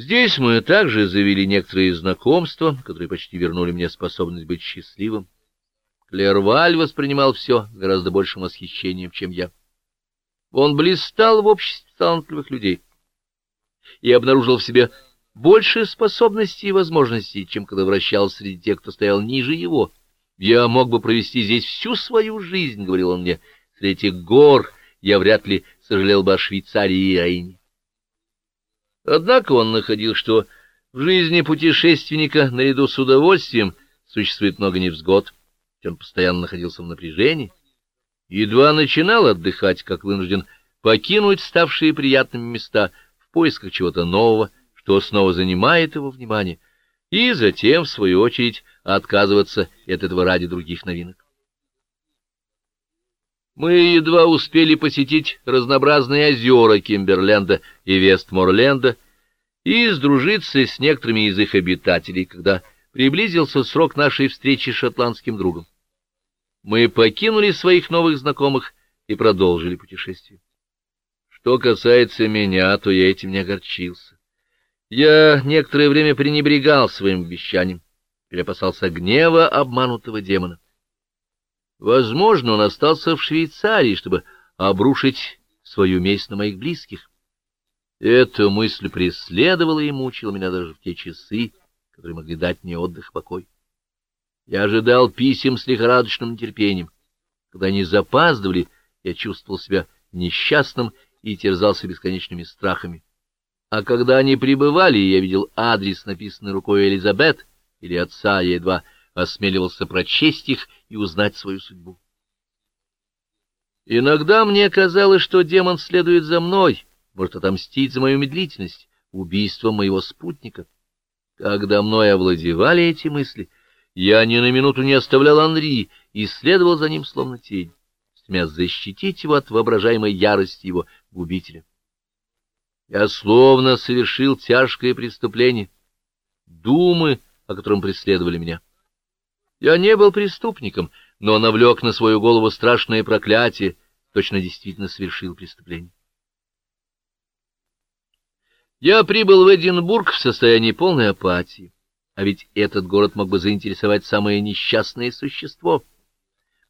Здесь мы также завели некоторые знакомства, которые почти вернули мне способность быть счастливым. Клерваль воспринимал все гораздо большим восхищением, чем я. Он блистал в обществе талантливых людей и обнаружил в себе больше способностей и возможностей, чем когда вращался среди тех, кто стоял ниже его. Я мог бы провести здесь всю свою жизнь, — говорил он мне, — среди гор я вряд ли сожалел бы о Швейцарии и Айне. Однако он находил, что в жизни путешественника наряду с удовольствием существует много невзгод, он постоянно находился в напряжении, едва начинал отдыхать, как вынужден покинуть ставшие приятными места в поисках чего-то нового, что снова занимает его внимание, и затем, в свою очередь, отказываться от этого ради других новинок. Мы едва успели посетить разнообразные озера Кимберленда и Вестморленда и сдружиться с некоторыми из их обитателей, когда приблизился срок нашей встречи с шотландским другом. Мы покинули своих новых знакомых и продолжили путешествие. Что касается меня, то я этим не огорчился. Я некоторое время пренебрегал своим обещанием или гнева обманутого демона. Возможно, он остался в Швейцарии, чтобы обрушить свою месть на моих близких. Эта мысль преследовала и мучила меня даже в те часы, которые могли дать мне отдых и покой. Я ожидал писем с лихорадочным терпением. Когда они запаздывали, я чувствовал себя несчастным и терзался бесконечными страхами. А когда они прибывали, я видел адрес, написанный рукой Элизабет или отца, я едва осмеливался прочесть их и узнать свою судьбу. Иногда мне казалось, что демон следует за мной, может отомстить за мою медлительность, убийство моего спутника. Когда мной овладевали эти мысли, я ни на минуту не оставлял Анри и следовал за ним словно тень, стремясь защитить его от воображаемой ярости его губителя. Я словно совершил тяжкое преступление, думы, о котором преследовали меня. Я не был преступником, но навлек на свою голову страшное проклятие, точно действительно совершил преступление. Я прибыл в Эдинбург в состоянии полной апатии, а ведь этот город мог бы заинтересовать самое несчастное существо.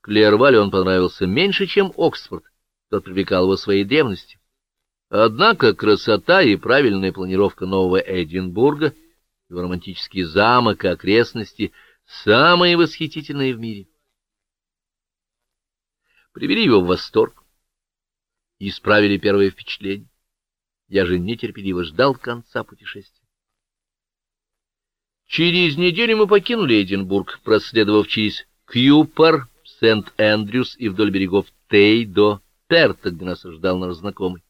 Клервалю он понравился меньше, чем Оксфорд, тот привлекал его своей древностью. Однако красота и правильная планировка нового Эдинбурга, его романтический замок и окрестности — самые восхитительные в мире. Привели его в восторг и исправили первое впечатление. Я же нетерпеливо ждал конца путешествия. Через неделю мы покинули Эдинбург, проследовав через Кьюпар, Сент-Эндрюс и вдоль берегов Тей до Перта, где нас ждал наш знакомый.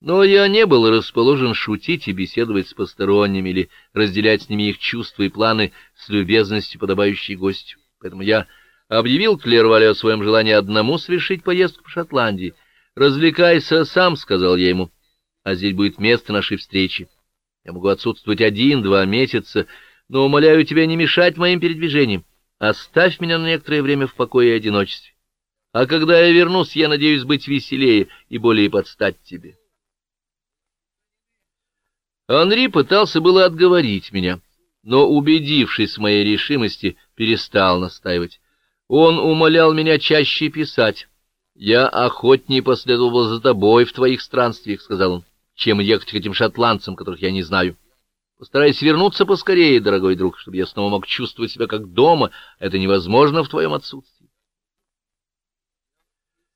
Но я не был расположен шутить и беседовать с посторонними или разделять с ними их чувства и планы с любезностью, подобающей гостю. Поэтому я объявил Клервале о своем желании одному совершить поездку по Шотландии. «Развлекайся сам», — сказал я ему, — «а здесь будет место нашей встречи. Я могу отсутствовать один-два месяца, но умоляю тебя не мешать моим передвижениям. Оставь меня на некоторое время в покое и одиночестве. А когда я вернусь, я надеюсь быть веселее и более подстать тебе». Анри пытался было отговорить меня, но, убедившись в моей решимости, перестал настаивать. Он умолял меня чаще писать. «Я охотнее последовал за тобой в твоих странствиях», — сказал он, — «чем ехать к этим шотландцам, которых я не знаю. Постарайся вернуться поскорее, дорогой друг, чтобы я снова мог чувствовать себя как дома. Это невозможно в твоем отсутствии».